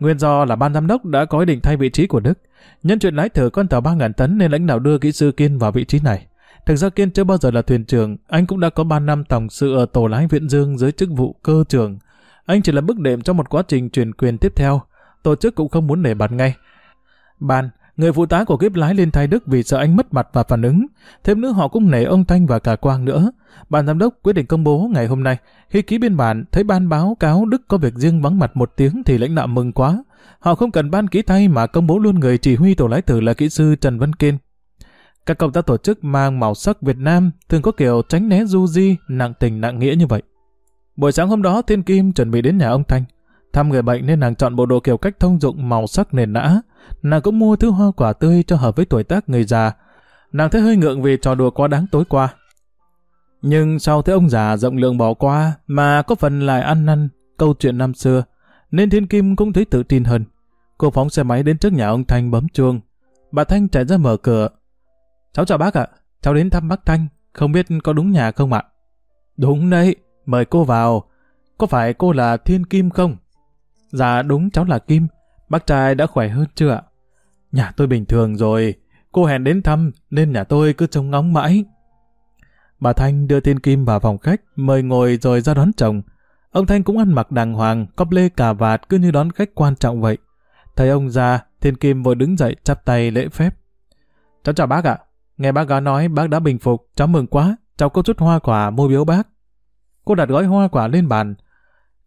Nguyên do là ban giám đốc đã có ý định thay vị trí của Đức. Nhân chuyện lái thử con tàu 3.000 tấn nên lãnh đạo đưa kỹ sư Kiên vào vị trí này. Thực ra Kiên chưa bao giờ là thuyền trưởng, anh cũng đã có 3 năm tổng sự ở tổ lái Viễn Dương dưới chức vụ cơ trưởng. Anh chỉ là bước đệm trong một quá trình truyền quyền tiếp theo. Tổ chức cũng không muốn nể bạt ngay. Ban, người phụ tá của kiếp lái lên thay Đức vì sợ anh mất mặt và phản ứng. Thêm nữa họ cũng nể ông Thanh và cả Quang nữa. Ban giám đốc quyết định công bố ngày hôm nay. Khi ký biên bản, thấy ban báo cáo Đức có việc riêng vắng mặt một tiếng thì lãnh đạo mừng quá. Họ không cần ban ký thay mà công bố luôn người chỉ huy tổ lái thử là kỹ sư Trần Văn Kiên. Các công tác tổ chức mang màu sắc Việt Nam thường có kiểu tránh né du di, nặng tình nặng nghĩa như vậy. Buổi sáng hôm đó, Thiên Kim chuẩn bị đến nhà ông Thanh. Thăm người bệnh nên nàng chọn bộ đồ kiểu cách thông dụng màu sắc nền nã. Nàng cũng mua thứ hoa quả tươi cho hợp với tuổi tác người già. Nàng thấy hơi ngượng vì trò đùa quá đáng tối qua. Nhưng sau thấy ông già rộng lượng bỏ qua mà có phần lại ăn năn câu chuyện năm xưa, nên Thiên Kim cũng thấy tự tin hơn. Cô phóng xe máy đến trước nhà ông Thanh bấm chuông. Bà Thanh chạy ra mở cửa. Cháu chào bác ạ, cháu đến thăm bác Thanh, không biết có đúng nhà không ạ? Đúng đấy, mời cô vào. Có phải cô là Thiên Kim không? Dạ đúng cháu là Kim, bác trai đã khỏe hơn chưa ạ? Nhà tôi bình thường rồi, cô hẹn đến thăm nên nhà tôi cứ trông ngóng mãi. Bà Thanh đưa Thiên Kim vào phòng khách, mời ngồi rồi ra đón chồng. Ông Thanh cũng ăn mặc đàng hoàng, cóp lê cà vạt cứ như đón khách quan trọng vậy. Thấy ông ra, Thiên Kim vội đứng dậy chắp tay lễ phép. Cháu chào bác ạ. Nghe bác gái nói bác đã bình phục, cháu mừng quá. Cháu có chút hoa quả mua biếu bác. Cô đặt gói hoa quả lên bàn.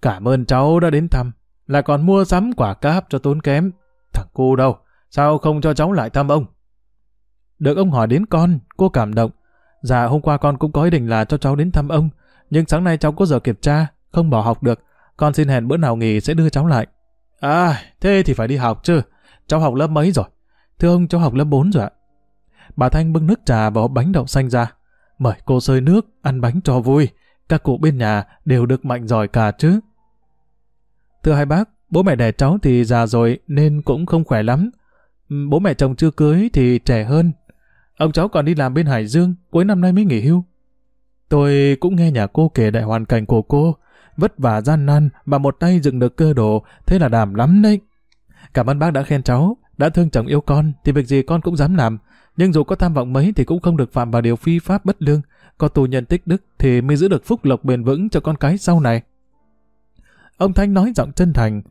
Cảm ơn cháu đã đến thăm. Lại còn mua sắm quả cáp cho tốn kém. Thằng cô đâu? Sao không cho cháu lại thăm ông? Được ông hỏi đến con, cô cảm động. Dạ hôm qua con cũng có ý định là cho cháu đến thăm ông. Nhưng sáng nay cháu có giờ kiểm tra, không bỏ học được. Con xin hẹn bữa nào nghỉ sẽ đưa cháu lại. À, thế thì phải đi học chứ. Cháu học lớp mấy rồi? Thưa ông, cháu học lớp 4 rồi ạ. Bà Thanh bưng nước trà và hộp bánh đậu xanh ra. Mời cô sơi nước, ăn bánh cho vui. Các cụ bên nhà đều được mạnh giỏi cả chứ. Thưa hai bác, bố mẹ đẻ cháu thì già rồi nên cũng không khỏe lắm. Ừ, bố mẹ chồng chưa cưới thì trẻ hơn. Ông cháu còn đi làm bên Hải Dương, cuối năm nay mới nghỉ hưu. Tôi cũng nghe nhà cô kể đại hoàn cảnh của cô, vất vả gian nan mà một tay dựng được cơ đồ, thế là đảm lắm đấy. Cảm ơn bác đã khen cháu, đã thương chồng yêu con thì việc gì con cũng dám làm, nhưng dù có tham vọng mấy thì cũng không được phạm vào điều phi pháp bất lương, có tù nhân tích đức thì mới giữ được phúc lộc bền vững cho con cái sau này. Ông Thanh nói giọng chân thành.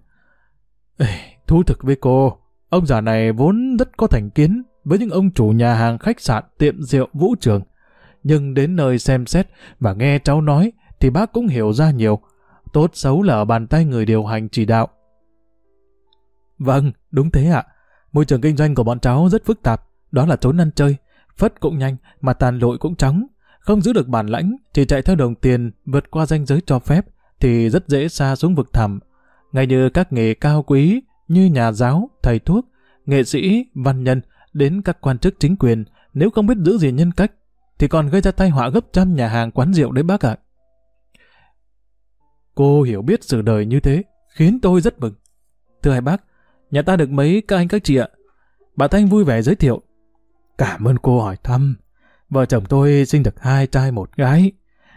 Ê, thú thực với cô, ông già này vốn rất có thành kiến với những ông chủ nhà hàng khách sạn tiệm rượu vũ trường. Nhưng đến nơi xem xét và nghe cháu nói thì bác cũng hiểu ra nhiều. Tốt xấu là ở bàn tay người điều hành chỉ đạo. Vâng, đúng thế ạ. Môi trường kinh doanh của bọn cháu rất phức tạp. Đó là trốn ăn chơi. Phất cũng nhanh, mà tàn lội cũng chóng. Không giữ được bản lãnh, chỉ chạy theo đồng tiền, vượt qua ranh giới cho phép, thì rất dễ xa xuống vực thẳm. Ngay như các nghề cao quý như nhà giáo, thầy thuốc, nghệ sĩ, văn nhân, đến các quan chức chính quyền, nếu không biết giữ gì nhân cách, thì còn gây ra tai họa gấp trăm nhà hàng quán rượu đấy bác ạ. Cô hiểu biết sự đời như thế, khiến tôi rất mừng. Thưa hai bác, nhà ta được mấy các anh các chị ạ. Bà Thanh vui vẻ giới thiệu. Cảm ơn cô hỏi thăm. Vợ chồng tôi sinh được hai trai một gái.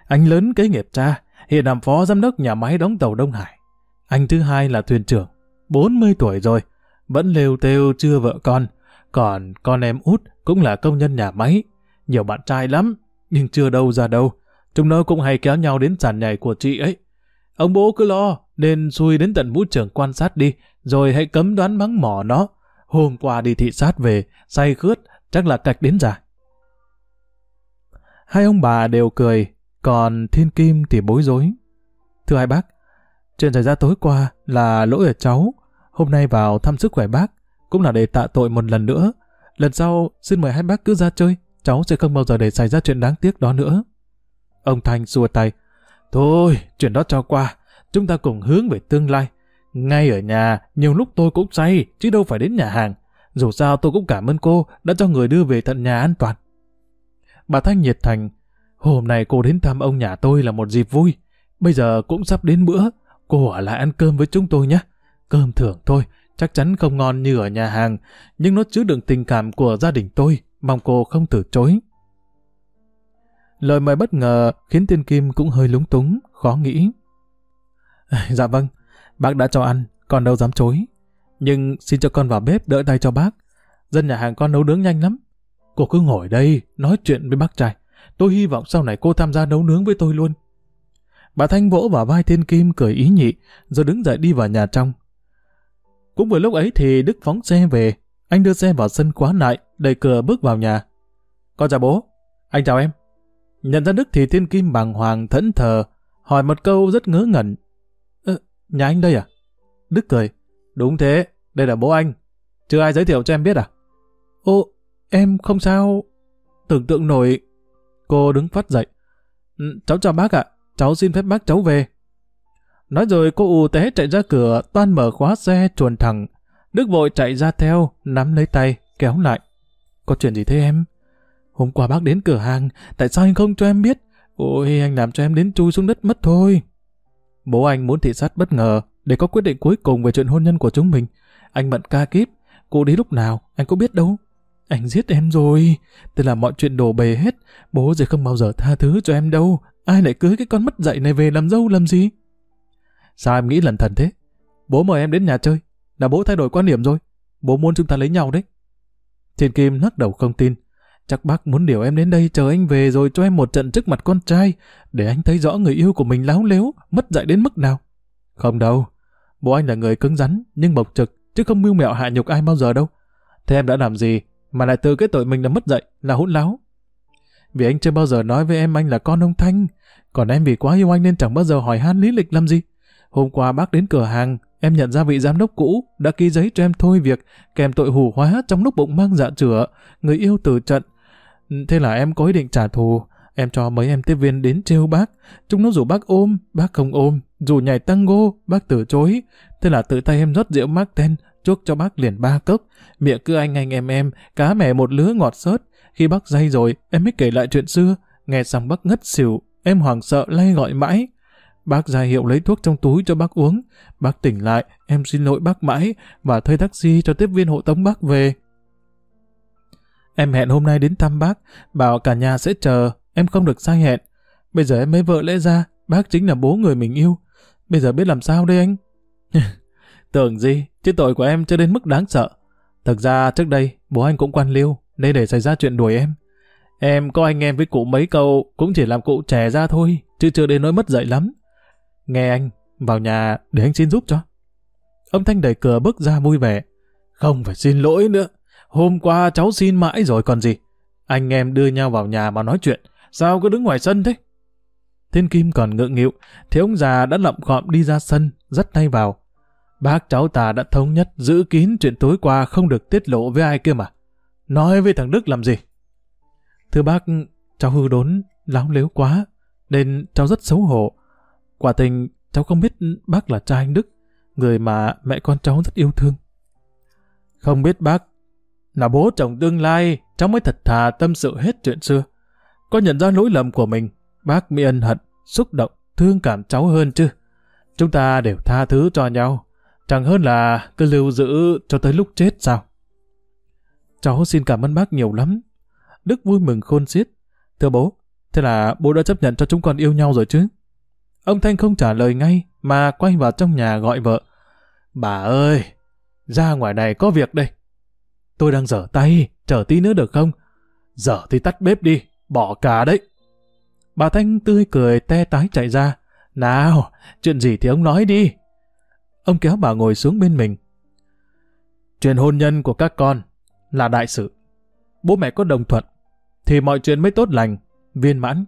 Anh lớn kế nghiệp cha, hiện làm phó giám đốc nhà máy đóng tàu Đông Hải. Anh thứ hai là thuyền trưởng, 40 tuổi rồi, vẫn lêu têu chưa vợ con. Còn con em út cũng là công nhân nhà máy. Nhiều bạn trai lắm, nhưng chưa đâu ra đâu. Chúng nó cũng hay kéo nhau đến sàn nhảy của chị ấy. Ông bố cứ lo, nên xui đến tận vũ trưởng quan sát đi, rồi hãy cấm đoán mắng mỏ nó. Hôm qua đi thị sát về, say khướt, chắc là cạch đến già. Hai ông bà đều cười, còn Thiên Kim thì bối rối. Thưa hai bác, chuyện xảy ra tối qua là lỗi ở cháu. Hôm nay vào thăm sức khỏe bác, cũng là để tạ tội một lần nữa. Lần sau, xin mời hai bác cứ ra chơi, cháu sẽ không bao giờ để xảy ra chuyện đáng tiếc đó nữa. Ông Thanh xua tay. Thôi, chuyện đó cho qua, chúng ta cùng hướng về tương lai. Ngay ở nhà, nhiều lúc tôi cũng say, chứ đâu phải đến nhà hàng. Dù sao tôi cũng cảm ơn cô đã cho người đưa về tận nhà an toàn. Bà Thanh nhiệt thành, hôm nay cô đến thăm ông nhà tôi là một dịp vui. Bây giờ cũng sắp đến bữa, cô ở lại ăn cơm với chúng tôi nhé. Cơm thưởng thôi, chắc chắn không ngon như ở nhà hàng, nhưng nó chứa đựng tình cảm của gia đình tôi, mong cô không từ chối. Lời mời bất ngờ khiến tiên kim cũng hơi lúng túng, khó nghĩ. (laughs) Dạ vâng, bác đã cho ăn, còn đâu dám chối. Nhưng xin cho con vào bếp đỡ tay cho bác. Dân nhà hàng con nấu nướng nhanh lắm. Cô cứ ngồi đây, nói chuyện với bác trai. Tôi hy vọng sau này cô tham gia nấu nướng với tôi luôn. Bà Thanh vỗ vào vai Thiên Kim cười ý nhị, rồi đứng dậy đi vào nhà trong. Cũng vừa lúc ấy thì Đức phóng xe về. Anh đưa xe vào sân quá lại, đẩy cửa bước vào nhà. Con chào bố. Anh chào em. Nhận ra Đức thì Thiên Kim bàng hoàng thẫn thờ, hỏi một câu rất ngớ ngẩn. Ơ, nhà anh đây à? Đức cười. Đúng thế, đây là bố anh. Chưa ai giới thiệu cho em biết à? Ô, em không sao. Tưởng tượng nổi. Cô đứng phát dậy. Ừ, cháu chào bác ạ, cháu xin phép bác cháu về. Nói rồi cô ù té chạy ra cửa, toan mở khóa xe chuồn thẳng. Đức vội chạy ra theo, nắm lấy tay, kéo lại. Có chuyện gì thế em? Hôm qua bác đến cửa hàng, tại sao anh không cho em biết? Ôi, anh làm cho em đến chui xuống đất mất thôi. Bố anh muốn thị sát bất ngờ để có quyết định cuối cùng về chuyện hôn nhân của chúng mình. Anh bận ca kíp, cô đi lúc nào, anh có biết đâu. Anh giết em rồi, tức là mọi chuyện đổ bề hết, bố sẽ không bao giờ tha thứ cho em đâu. Ai lại cưới cái con mất dạy này về làm dâu làm gì? Sao em nghĩ lần thần thế? Bố mời em đến nhà chơi, là bố thay đổi quan điểm rồi. Bố muốn chúng ta lấy nhau đấy. Thiên Kim lắc đầu không tin. Chắc bác muốn điều em đến đây chờ anh về rồi cho em một trận trước mặt con trai, để anh thấy rõ người yêu của mình láo lếu, mất dạy đến mức nào. Không đâu, bố anh là người cứng rắn, nhưng bộc trực, chứ không mưu mẹo hạ nhục ai bao giờ đâu. Thế em đã làm gì, mà lại tự cái tội mình là mất dạy, là hỗn láo. Vì anh chưa bao giờ nói với em anh là con ông Thanh, còn em vì quá yêu anh nên chẳng bao giờ hỏi han lý lịch làm gì. Hôm qua bác đến cửa hàng, em nhận ra vị giám đốc cũ đã ký giấy cho em thôi việc, kèm tội hủ hóa trong lúc bụng mang dạ chữa, người yêu từ trận. Thế là em có ý định trả thù, em cho mấy em tiếp viên đến trêu bác, chúng nó rủ bác ôm, bác không ôm, dù nhảy tango, bác từ chối. Thế là tự tay em rót rượu mắc chuốc cho bác liền ba cốc, miệng cứ anh anh em em, cá mẹ một lứa ngọt sớt. Khi bác dây rồi, em mới kể lại chuyện xưa, nghe xong bác ngất xỉu, em hoảng sợ lay gọi mãi. Bác ra hiệu lấy thuốc trong túi cho bác uống. Bác tỉnh lại, em xin lỗi bác mãi và thuê taxi cho tiếp viên hộ tống bác về. Em hẹn hôm nay đến thăm bác, bảo cả nhà sẽ chờ, em không được sai hẹn. Bây giờ em mới vợ lẽ ra, bác chính là bố người mình yêu. Bây giờ biết làm sao đây anh? (laughs) Tưởng gì, chứ tội của em chưa đến mức đáng sợ. Thực ra trước đây, bố anh cũng quan liêu, nên để xảy ra chuyện đuổi em. Em có anh em với cụ mấy câu cũng chỉ làm cụ trẻ ra thôi, chứ chưa đến nỗi mất dạy lắm. Nghe anh, vào nhà để anh xin giúp cho. Ông Thanh đẩy cửa bước ra vui vẻ. Không phải xin lỗi nữa. Hôm qua cháu xin mãi rồi còn gì. Anh em đưa nhau vào nhà mà nói chuyện. Sao cứ đứng ngoài sân thế? Thiên Kim còn ngượng nghịu, thì ông già đã lậm khọm đi ra sân, dắt tay vào. Bác cháu ta đã thống nhất giữ kín chuyện tối qua không được tiết lộ với ai kia mà. Nói với thằng Đức làm gì? Thưa bác, cháu hư đốn, láo lếu quá, nên cháu rất xấu hổ. Quả tình, cháu không biết bác là cha anh Đức, người mà mẹ con cháu rất yêu thương. Không biết bác là bố chồng tương lai, cháu mới thật thà tâm sự hết chuyện xưa. Có nhận ra lỗi lầm của mình, bác mới ân hận, xúc động, thương cảm cháu hơn chứ. Chúng ta đều tha thứ cho nhau, chẳng hơn là cứ lưu giữ cho tới lúc chết sao. Cháu xin cảm ơn bác nhiều lắm. Đức vui mừng khôn xiết. Thưa bố, thế là bố đã chấp nhận cho chúng con yêu nhau rồi chứ? Ông Thanh không trả lời ngay, mà quay vào trong nhà gọi vợ. Bà ơi, ra ngoài này có việc đây. Tôi đang dở tay, chờ tí nữa được không? Dở thì tắt bếp đi, bỏ cả đấy. Bà Thanh tươi cười te tái chạy ra. Nào, chuyện gì thì ông nói đi. Ông kéo bà ngồi xuống bên mình. Chuyện hôn nhân của các con là đại sự. Bố mẹ có đồng thuận, thì mọi chuyện mới tốt lành, viên mãn.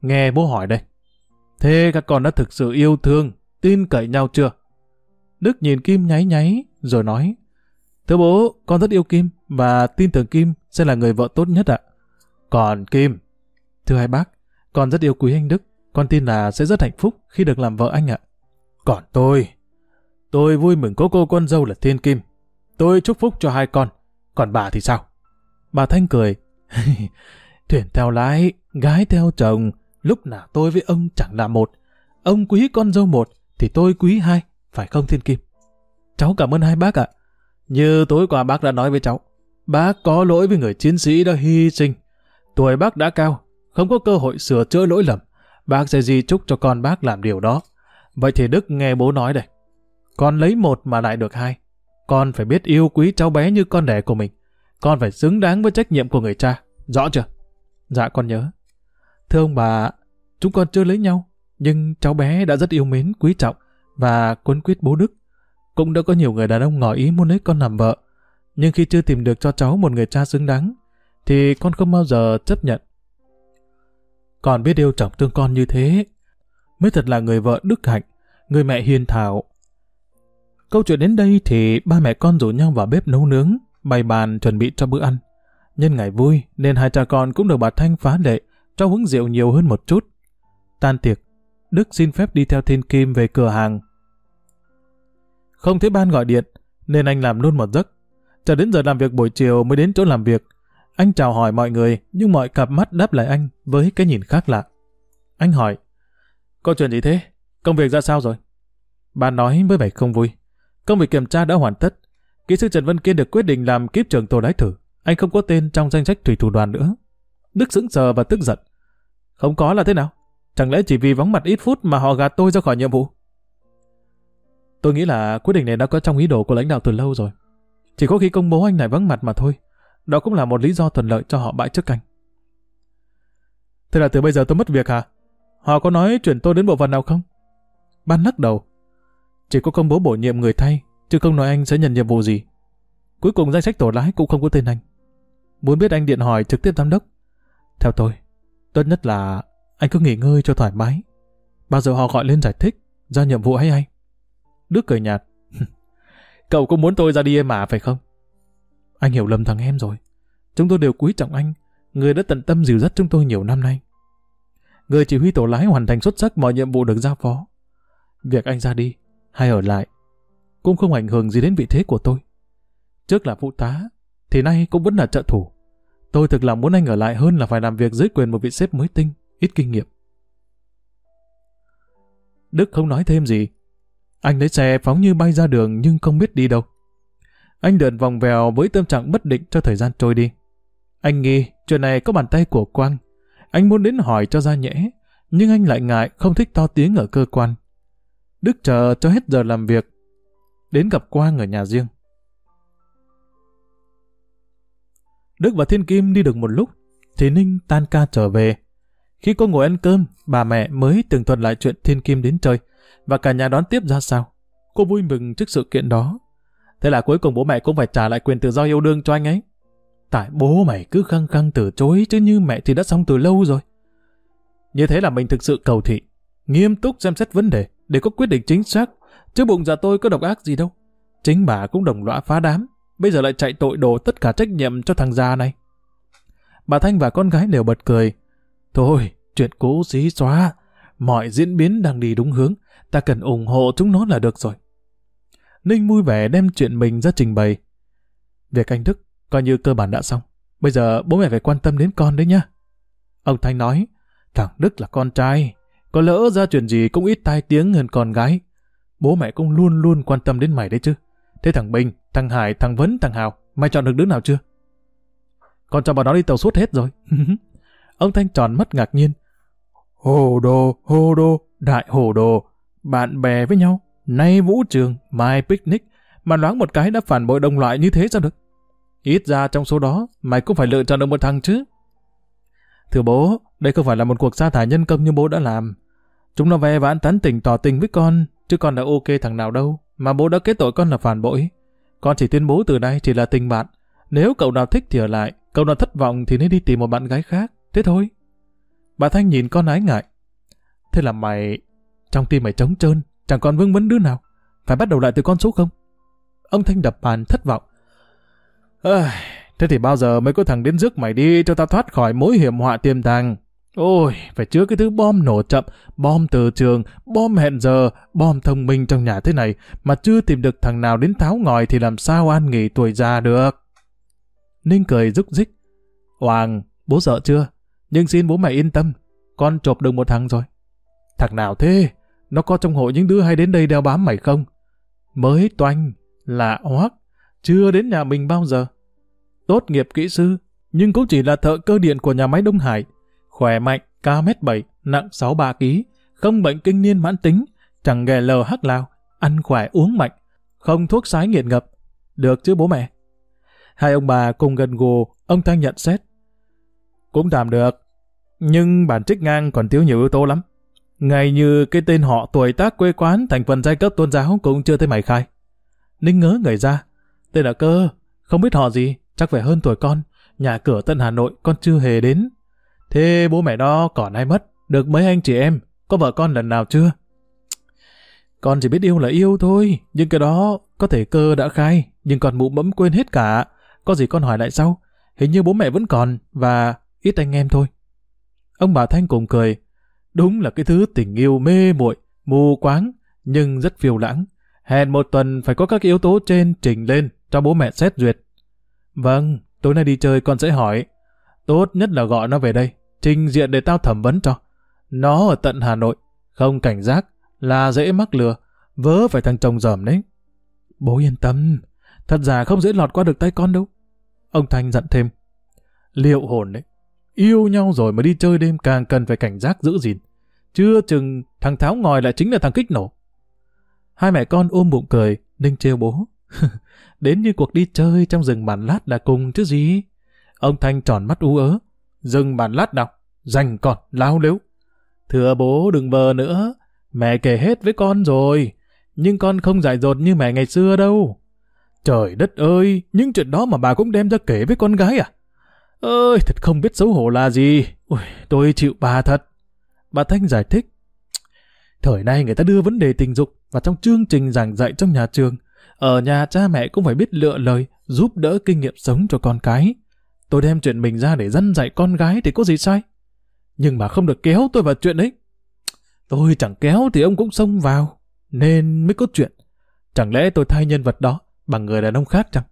Nghe bố hỏi đây. Thế các con đã thực sự yêu thương, tin cậy nhau chưa? Đức nhìn Kim nháy nháy, rồi nói. Thưa bố, con rất yêu Kim, và tin tưởng Kim sẽ là người vợ tốt nhất ạ. Còn Kim, thưa hai bác, con rất yêu quý anh Đức, con tin là sẽ rất hạnh phúc khi được làm vợ anh ạ. Còn tôi, tôi vui mừng có cô con dâu là Thiên Kim. Tôi chúc phúc cho hai con, còn bà thì sao? Bà Thanh cười. (laughs) Thuyền theo lái, gái theo chồng, lúc nào tôi với ông chẳng là một. Ông quý con dâu một, thì tôi quý hai, phải không Thiên Kim? Cháu cảm ơn hai bác ạ. Như tối qua bác đã nói với cháu, bác có lỗi với người chiến sĩ đã hy sinh. Tuổi bác đã cao, không có cơ hội sửa chữa lỗi lầm. Bác sẽ di chúc cho con bác làm điều đó. Vậy thì Đức nghe bố nói đây. Con lấy một mà lại được hai. Con phải biết yêu quý cháu bé như con đẻ của mình. Con phải xứng đáng với trách nhiệm của người cha. Rõ chưa? Dạ con nhớ. Thưa ông bà, chúng con chưa lấy nhau, nhưng cháu bé đã rất yêu mến, quý trọng và quấn quyết bố Đức. Cũng đã có nhiều người đàn ông ngỏ ý muốn lấy con làm vợ, nhưng khi chưa tìm được cho cháu một người cha xứng đáng, thì con không bao giờ chấp nhận. Còn biết yêu trọng thương con như thế, mới thật là người vợ đức hạnh, người mẹ hiền thảo. Câu chuyện đến đây thì ba mẹ con rủ nhau vào bếp nấu nướng, bày bàn chuẩn bị cho bữa ăn. Nhân ngày vui nên hai cha con cũng được bà Thanh phá lệ, cho uống rượu nhiều hơn một chút. Tan tiệc, Đức xin phép đi theo Thiên Kim về cửa hàng. Không thấy ban gọi điện, nên anh làm luôn một giấc. Chờ đến giờ làm việc buổi chiều mới đến chỗ làm việc. Anh chào hỏi mọi người, nhưng mọi cặp mắt đáp lại anh với cái nhìn khác lạ. Anh hỏi, có chuyện gì thế? Công việc ra sao rồi? Bà nói với vẻ không vui. Công việc kiểm tra đã hoàn tất. Kỹ sư Trần Văn Kiên được quyết định làm kiếp trưởng tổ lái thử. Anh không có tên trong danh sách thủy thủ đoàn nữa. Đức sững sờ và tức giận. Không có là thế nào? Chẳng lẽ chỉ vì vắng mặt ít phút mà họ gạt tôi ra khỏi nhiệm vụ? Tôi nghĩ là quyết định này đã có trong ý đồ của lãnh đạo từ lâu rồi. Chỉ có khi công bố anh này vắng mặt mà thôi. Đó cũng là một lý do thuận lợi cho họ bãi chức anh. Thế là từ bây giờ tôi mất việc hả? Họ có nói chuyển tôi đến bộ phận nào không? Ban lắc đầu. Chỉ có công bố bổ nhiệm người thay, chứ không nói anh sẽ nhận nhiệm vụ gì. Cuối cùng danh sách tổ lái cũng không có tên anh. Muốn biết anh điện hỏi trực tiếp giám đốc. Theo tôi, tốt nhất là anh cứ nghỉ ngơi cho thoải mái. Bao giờ họ gọi lên giải thích, ra nhiệm vụ hay anh Đức cười nhạt. (laughs) Cậu cũng muốn tôi ra đi em mà phải không? Anh hiểu lầm thằng em rồi. Chúng tôi đều quý trọng anh, người đã tận tâm dìu dắt chúng tôi nhiều năm nay. Người chỉ huy tổ lái hoàn thành xuất sắc mọi nhiệm vụ được giao phó. Việc anh ra đi, hay ở lại, cũng không ảnh hưởng gì đến vị thế của tôi. Trước là phụ tá, thì nay cũng vẫn là trợ thủ. Tôi thực lòng muốn anh ở lại hơn là phải làm việc dưới quyền một vị sếp mới tinh, ít kinh nghiệm. Đức không nói thêm gì. Anh lấy xe phóng như bay ra đường nhưng không biết đi đâu. Anh đượn vòng vèo với tâm trạng bất định cho thời gian trôi đi. Anh nghi chuyện này có bàn tay của Quang. Anh muốn đến hỏi cho ra nhẽ, nhưng anh lại ngại không thích to tiếng ở cơ quan. Đức chờ cho hết giờ làm việc, đến gặp Quang ở nhà riêng. Đức và Thiên Kim đi được một lúc, thì Ninh tan ca trở về. Khi cô ngồi ăn cơm, bà mẹ mới tường thuật lại chuyện Thiên Kim đến chơi, và cả nhà đón tiếp ra sao. Cô vui mừng trước sự kiện đó. Thế là cuối cùng bố mẹ cũng phải trả lại quyền tự do yêu đương cho anh ấy. Tại bố mày cứ khăng khăng từ chối chứ như mẹ thì đã xong từ lâu rồi. Như thế là mình thực sự cầu thị, nghiêm túc xem xét vấn đề để có quyết định chính xác, chứ bụng dạ tôi có độc ác gì đâu. Chính bà cũng đồng lõa phá đám, bây giờ lại chạy tội đổ tất cả trách nhiệm cho thằng già này. Bà Thanh và con gái đều bật cười. Thôi, chuyện cũ xí xóa, mọi diễn biến đang đi đúng hướng, ta cần ủng hộ chúng nó là được rồi. Ninh vui vẻ đem chuyện mình ra trình bày. Việc anh Đức coi như cơ bản đã xong. Bây giờ bố mẹ phải quan tâm đến con đấy nhá. Ông Thanh nói, thằng Đức là con trai, có lỡ ra chuyện gì cũng ít tai tiếng hơn con gái. Bố mẹ cũng luôn luôn quan tâm đến mày đấy chứ. Thế thằng Bình, thằng Hải, thằng Vấn, thằng Hào, mày chọn được đứa nào chưa? Con cho bọn nó đi tàu suốt hết rồi. (laughs) ông Thanh tròn mắt ngạc nhiên. Hồ đồ, hồ đồ, đại hồ đồ, bạn bè với nhau, nay vũ trường, mai picnic, mà loáng một cái đã phản bội đồng loại như thế sao được? Ít ra trong số đó, mày cũng phải lựa chọn được một thằng chứ. Thưa bố, đây không phải là một cuộc sa thải nhân công như bố đã làm. Chúng nó ve vãn tán tỉnh, tỏ tình với con, chứ con đã ok thằng nào đâu, mà bố đã kết tội con là phản bội. Con chỉ tuyên bố từ đây chỉ là tình bạn. Nếu cậu nào thích thì ở lại, cậu nào thất vọng thì nên đi tìm một bạn gái khác, thế thôi. Bà Thanh nhìn con ái ngại. Thế là mày, trong tim mày trống trơn, chẳng còn vương vấn đứa nào. Phải bắt đầu lại từ con số không? Ông Thanh đập bàn thất vọng. À, thế thì bao giờ mới có thằng đến rước mày đi cho tao thoát khỏi mối hiểm họa tiềm tàng. Ôi, phải chứa cái thứ bom nổ chậm, bom từ trường, bom hẹn giờ, bom thông minh trong nhà thế này mà chưa tìm được thằng nào đến tháo ngòi thì làm sao an nghỉ tuổi già được. Ninh cười rúc rích. Hoàng, bố sợ chưa? Nhưng xin bố mẹ yên tâm, con chộp được một thằng rồi. Thằng nào thế? Nó có trong hội những đứa hay đến đây đeo bám mày không? Mới toanh, lạ hoắc, chưa đến nhà mình bao giờ. Tốt nghiệp kỹ sư, nhưng cũng chỉ là thợ cơ điện của nhà máy Đông Hải. Khỏe mạnh, cao mét 7, nặng 63 kg, không bệnh kinh niên mãn tính, chẳng ghè lờ hắc lao, ăn khỏe uống mạnh, không thuốc sái nghiện ngập. Được chứ bố mẹ? Hai ông bà cùng gần gù, ông ta nhận xét. Cũng tạm được, nhưng bản trích ngang còn thiếu nhiều yếu tố lắm. Ngay như cái tên họ tuổi tác quê quán thành phần giai cấp tôn giáo cũng chưa thấy mày khai. Ninh ngớ người ra. Tên là cơ, không biết họ gì, chắc phải hơn tuổi con. Nhà cửa tận Hà Nội con chưa hề đến. Thế bố mẹ đó còn ai mất? Được mấy anh chị em? Có vợ con lần nào chưa? Con chỉ biết yêu là yêu thôi, nhưng cái đó có thể cơ đã khai, nhưng còn mụ mẫm quên hết cả. Có gì con hỏi lại sau? Hình như bố mẹ vẫn còn, và ít anh em thôi. Ông bà Thanh cùng cười. Đúng là cái thứ tình yêu mê muội, mù quáng, nhưng rất phiêu lãng. Hẹn một tuần phải có các yếu tố trên trình lên cho bố mẹ xét duyệt. Vâng, tối nay đi chơi con sẽ hỏi. Tốt nhất là gọi nó về đây, trình diện để tao thẩm vấn cho. Nó ở tận Hà Nội, không cảnh giác, là dễ mắc lừa, vớ phải thằng chồng dởm đấy. Bố yên tâm, thật ra không dễ lọt qua được tay con đâu. Ông Thanh dặn thêm. Liệu hồn đấy, yêu nhau rồi mà đi chơi đêm càng cần phải cảnh giác giữ gìn. Chưa chừng thằng Tháo ngòi lại chính là thằng kích nổ. Hai mẹ con ôm bụng cười, Ninh trêu bố. (laughs) Đến như cuộc đi chơi trong rừng bản lát là cùng chứ gì. Ông Thanh tròn mắt ú ớ dừng bản lát đọc, dành còn, lao liếu. Thưa bố đừng bờ nữa, mẹ kể hết với con rồi. Nhưng con không dại dột như mẹ ngày xưa đâu. Trời đất ơi, những chuyện đó mà bà cũng đem ra kể với con gái à? Ơi, thật không biết xấu hổ là gì. Ui, tôi chịu bà thật. Bà Thanh giải thích. Thời nay người ta đưa vấn đề tình dục vào trong chương trình giảng dạy trong nhà trường. Ở nhà cha mẹ cũng phải biết lựa lời, giúp đỡ kinh nghiệm sống cho con cái. Tôi đem chuyện mình ra để dân dạy con gái thì có gì sai. Nhưng mà không được kéo tôi vào chuyện ấy. Tôi chẳng kéo thì ông cũng xông vào. Nên mới có chuyện. Chẳng lẽ tôi thay nhân vật đó bằng người đàn ông khác chăng?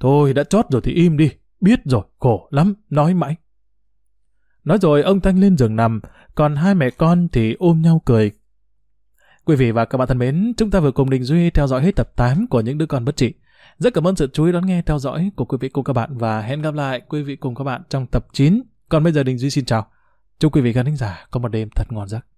Thôi đã chót rồi thì im đi. Biết rồi, khổ lắm, nói mãi. Nói rồi ông Thanh lên giường nằm, còn hai mẹ con thì ôm nhau cười. Quý vị và các bạn thân mến, chúng ta vừa cùng Đình Duy theo dõi hết tập 8 của những đứa con bất trị. Rất cảm ơn sự chú ý đón nghe, theo dõi của quý vị cùng các bạn và hẹn gặp lại quý vị cùng các bạn trong tập 9. Còn bây giờ Đình Duy xin chào. Chúc quý vị khán giả có một đêm thật ngon giấc.